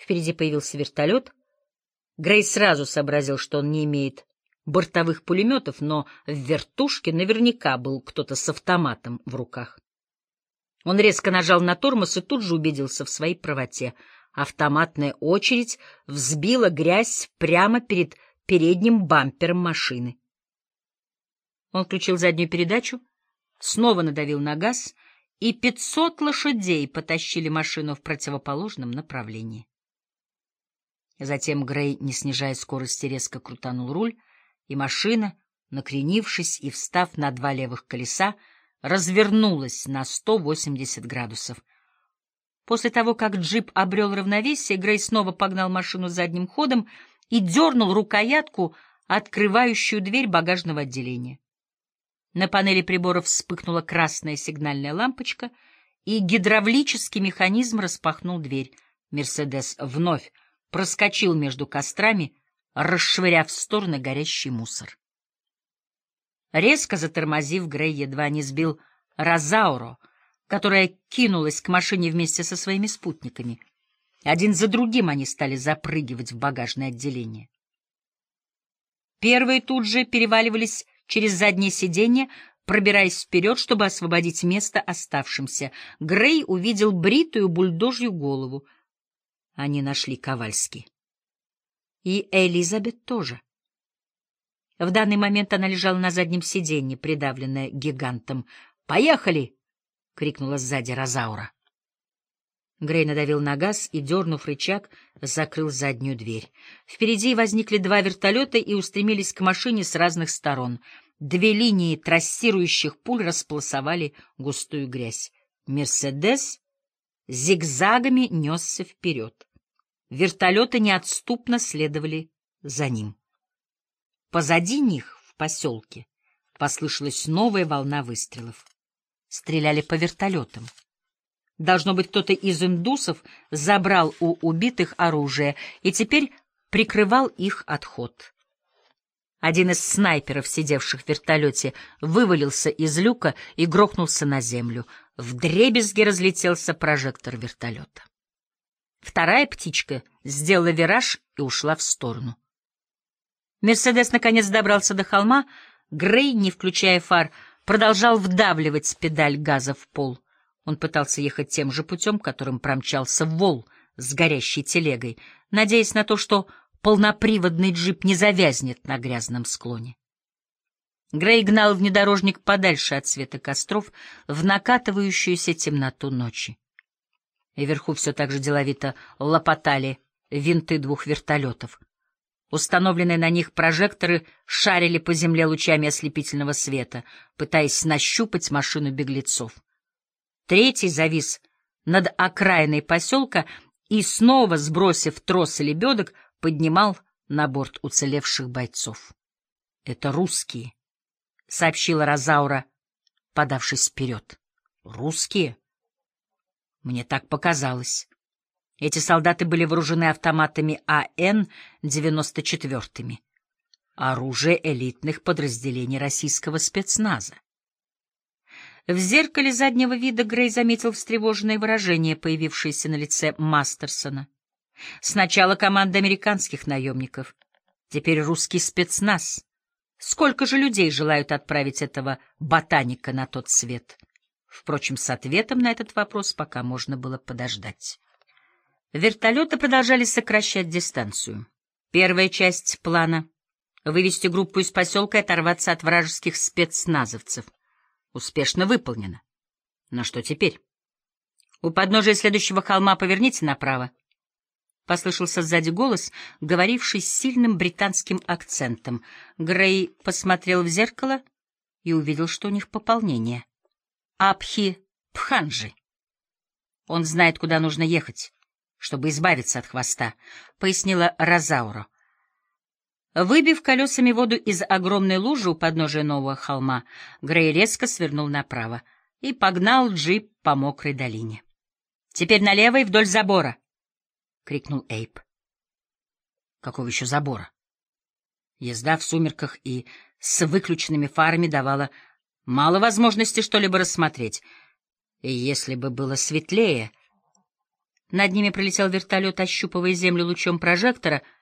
Впереди появился вертолет. Грей сразу сообразил, что он не имеет бортовых пулеметов, но в вертушке наверняка был кто-то с автоматом в руках. Он резко нажал на тормоз и тут же убедился в своей правоте. Автоматная очередь взбила грязь прямо перед передним бампером машины. Он включил заднюю передачу, снова надавил на газ, и пятьсот лошадей потащили машину в противоположном направлении. Затем Грей, не снижая скорости, резко крутанул руль, и машина, накренившись и встав на два левых колеса, развернулась на 180 градусов. После того, как джип обрел равновесие, Грей снова погнал машину задним ходом и дернул рукоятку, открывающую дверь багажного отделения. На панели приборов вспыхнула красная сигнальная лампочка, и гидравлический механизм распахнул дверь. «Мерседес» вновь проскочил между кострами, расшвыряв в стороны горящий мусор. Резко затормозив, Грей едва не сбил Розауро, которая кинулась к машине вместе со своими спутниками. Один за другим они стали запрыгивать в багажное отделение. Первые тут же переваливались через заднее сиденье, пробираясь вперед, чтобы освободить место оставшимся. Грей увидел бритую бульдожью голову. Они нашли Ковальски. И Элизабет тоже. В данный момент она лежала на заднем сиденье, придавленная гигантом. «Поехали!» — крикнула сзади Розаура. Грей надавил на газ и, дернув рычаг, закрыл заднюю дверь. Впереди возникли два вертолета и устремились к машине с разных сторон. Две линии трассирующих пуль располосовали густую грязь. «Мерседес» зигзагами несся вперед. Вертолеты неотступно следовали за ним. Позади них, в поселке, послышалась новая волна выстрелов. Стреляли по вертолетам. Должно быть, кто-то из индусов забрал у убитых оружие и теперь прикрывал их отход. Один из снайперов, сидевших в вертолете, вывалился из люка и грохнулся на землю. В дребезге разлетелся прожектор вертолета. Вторая птичка сделала вираж и ушла в сторону. Мерседес наконец добрался до холма. Грей, не включая фар, продолжал вдавливать педаль газа в пол. Он пытался ехать тем же путем, которым промчался вол с горящей телегой, надеясь на то, что полноприводный джип не завязнет на грязном склоне. Грей гнал внедорожник подальше от света костров в накатывающуюся темноту ночи. И вверху все так же деловито лопотали винты двух вертолетов. Установленные на них прожекторы шарили по земле лучами ослепительного света, пытаясь нащупать машину беглецов. Третий завис над окраиной поселка и, снова сбросив трос и лебедок, поднимал на борт уцелевших бойцов. — Это русские, — сообщила Розаура, подавшись вперед. — Русские? Мне так показалось. Эти солдаты были вооружены автоматами АН-94, оружие элитных подразделений российского спецназа. В зеркале заднего вида Грей заметил встревоженное выражение, появившееся на лице Мастерсона. Сначала команда американских наемников, теперь русский спецназ. Сколько же людей желают отправить этого ботаника на тот свет? Впрочем, с ответом на этот вопрос пока можно было подождать. Вертолеты продолжали сокращать дистанцию. Первая часть плана — вывести группу из поселка и оторваться от вражеских спецназовцев. Успешно выполнена. Но что теперь? У подножия следующего холма поверните направо. Послышался сзади голос, говоривший с сильным британским акцентом. Грей посмотрел в зеркало и увидел, что у них пополнение. Абхи Пханджи. Он знает, куда нужно ехать чтобы избавиться от хвоста, — пояснила Розауро. Выбив колесами воду из огромной лужи у подножия нового холма, Грей резко свернул направо и погнал джип по мокрой долине. — Теперь налево и вдоль забора! — крикнул Эйп. — Какого еще забора? Езда в сумерках и с выключенными фарами давала мало возможности что-либо рассмотреть. Если бы было светлее... Над ними пролетел вертолет, ощупывая землю лучом прожектора —